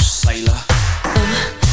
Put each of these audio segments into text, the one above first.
Sheila, you know I want to be the uh,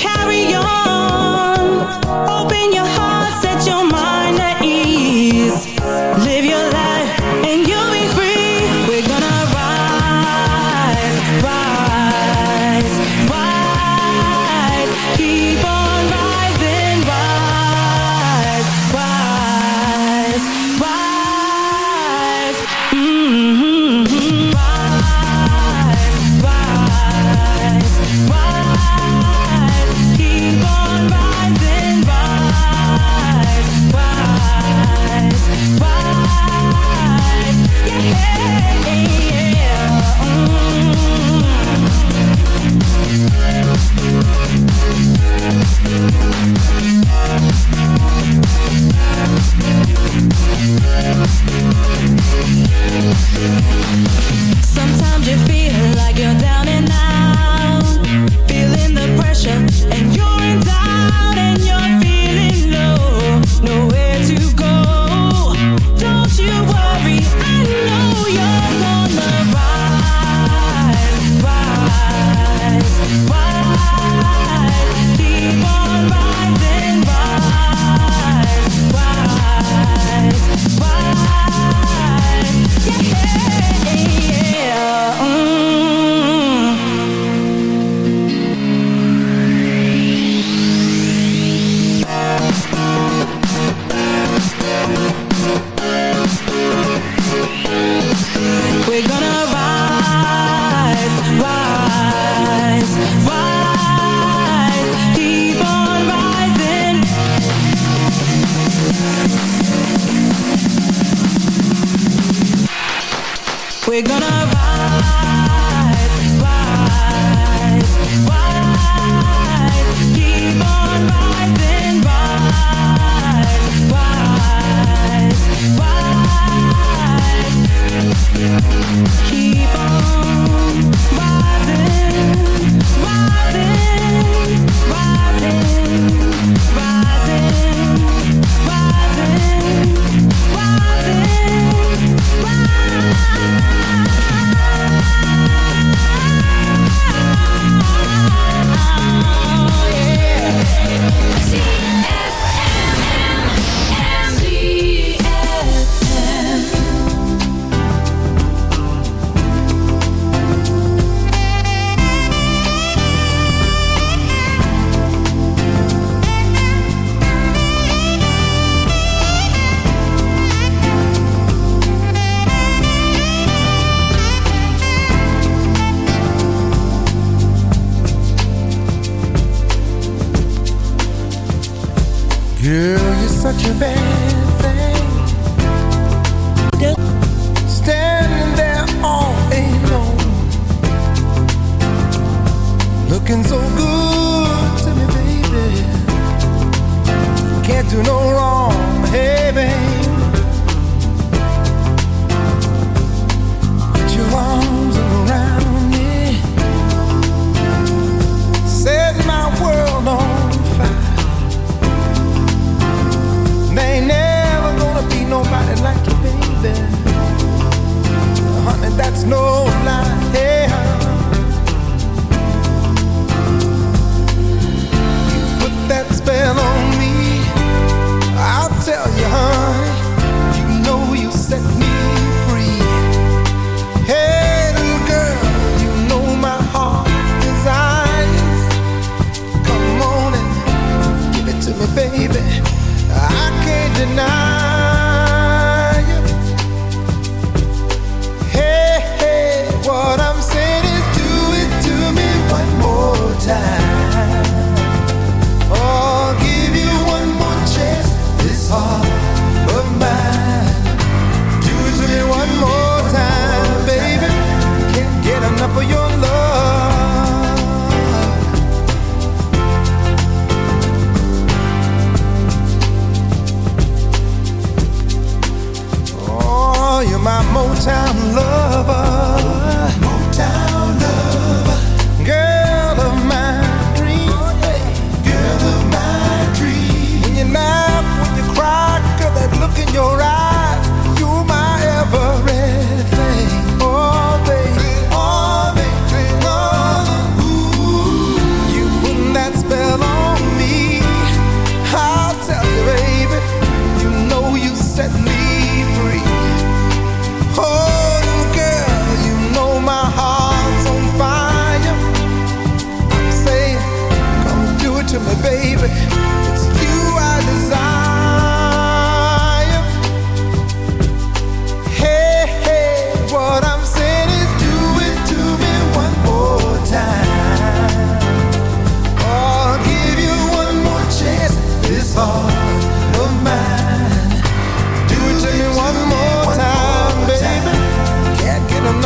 spell on We're gonna ride. I'll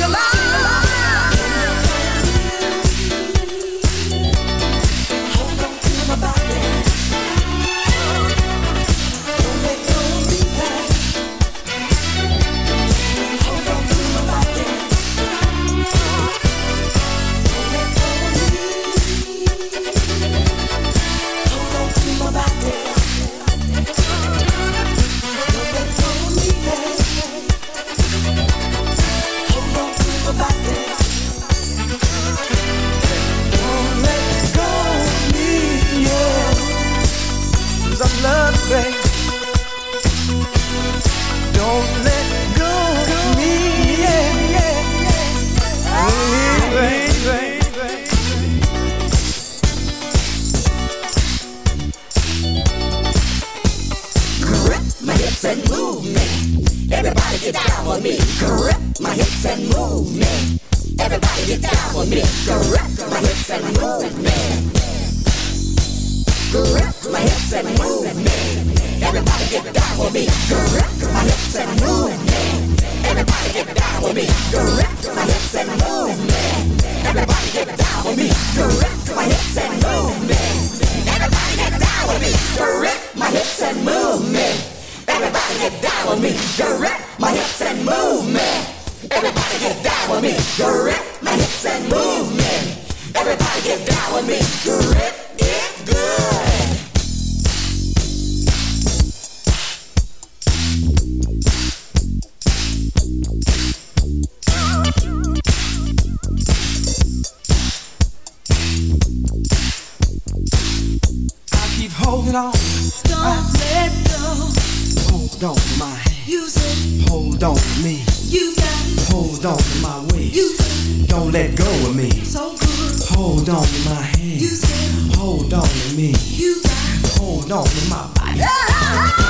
your life. Hold on. Don't I, let go. Hold on to my hand. Use it. Hold on to me. You got it. Hold on to my waist. Use it. Don't let go of me. So good. Hold on to my hand. Use it. Hold on to me. You got it. Hold on to my body.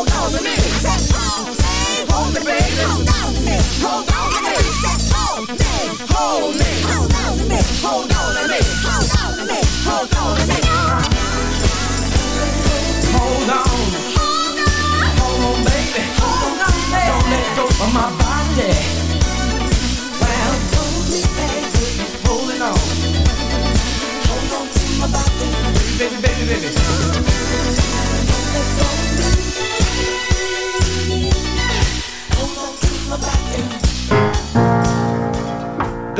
hold on a minute. Hold me, baby. Hold on hold on a me, hold on a minute, hold on a minute, hold on a minute, hold on a minute. Hold on, hold on, hold on, baby. Hold on, baby. Don't let go my body. Well, hold me, baby. Holding on. Hold on to my body, baby, baby. baby.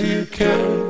A limit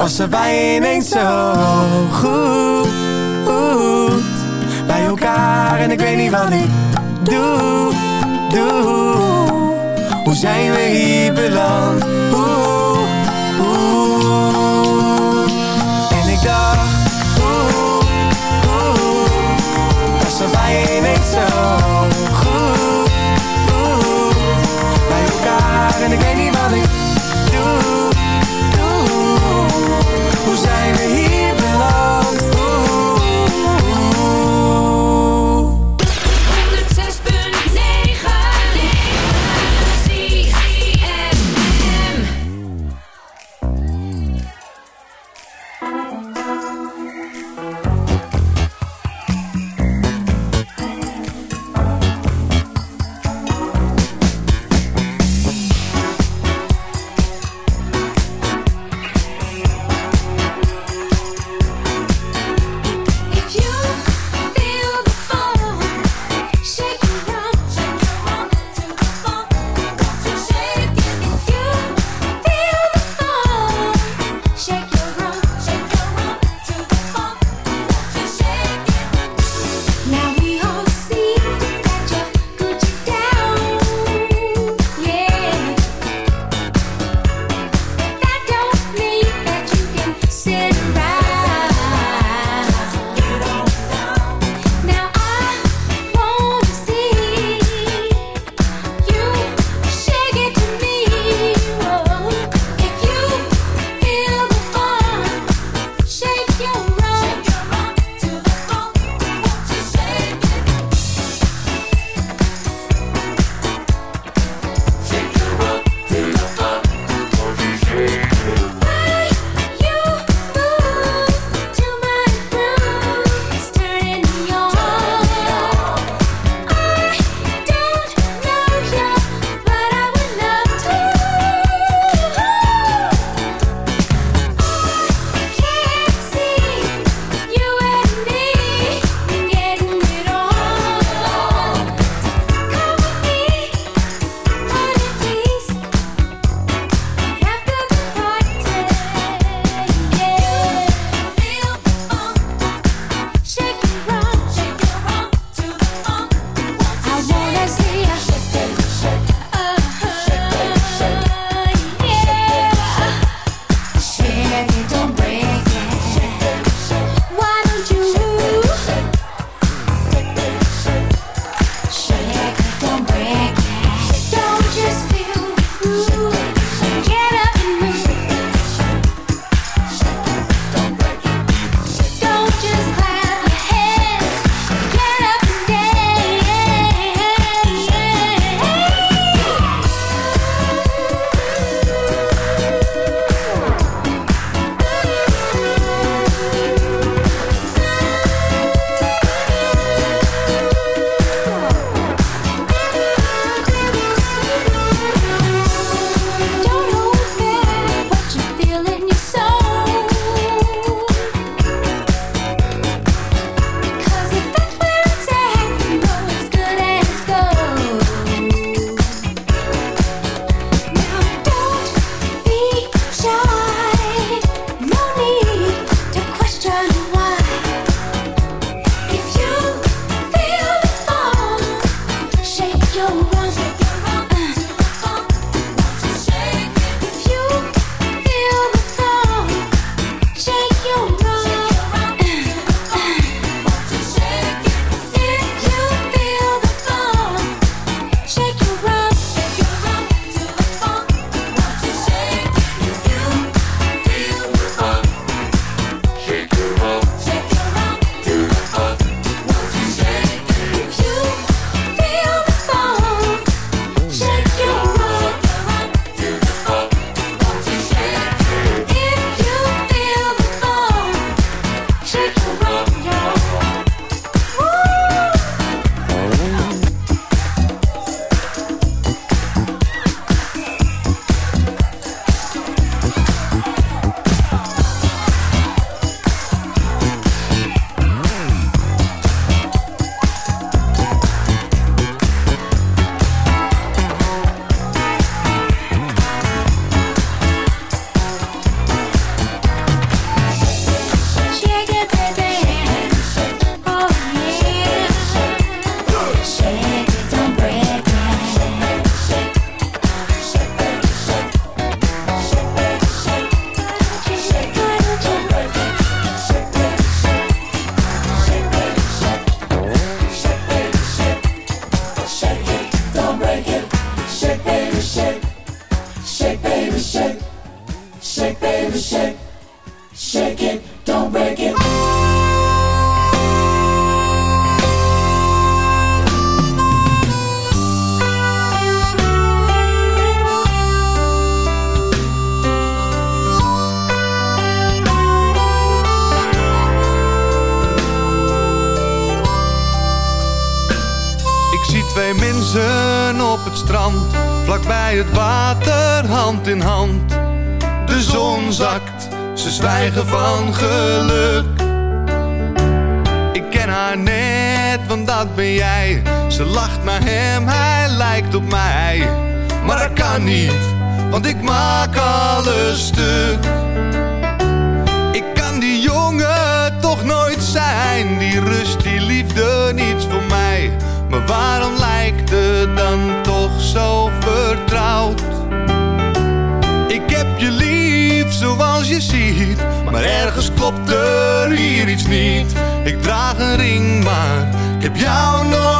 Was er bij ineens zo goed, Bij elkaar. En ik weet niet wat ik doe, doe. Hoe zijn we hier beland, oeh, oeh. En ik dacht, oeh, oeh. Was er bij ineens zo to rub. Ik draag een ring, maar ik heb jou nooit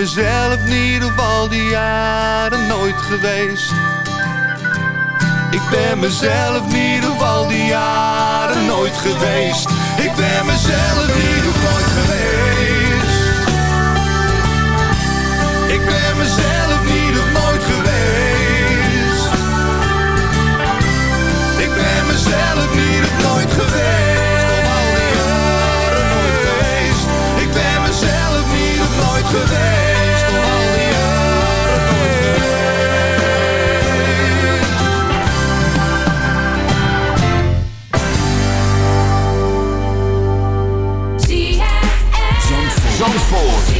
Mezelf niet of al die jaren nooit geweest. Ik ben mezelf niet of al die jaren nooit geweest. Ik ben mezelf niet of nooit geweest. Ik ben mezelf niet of nooit geweest. Ik ben mezelf niet of nooit geweest. Al. Ik ben mezelf niet nooit geweest. Zandvoort.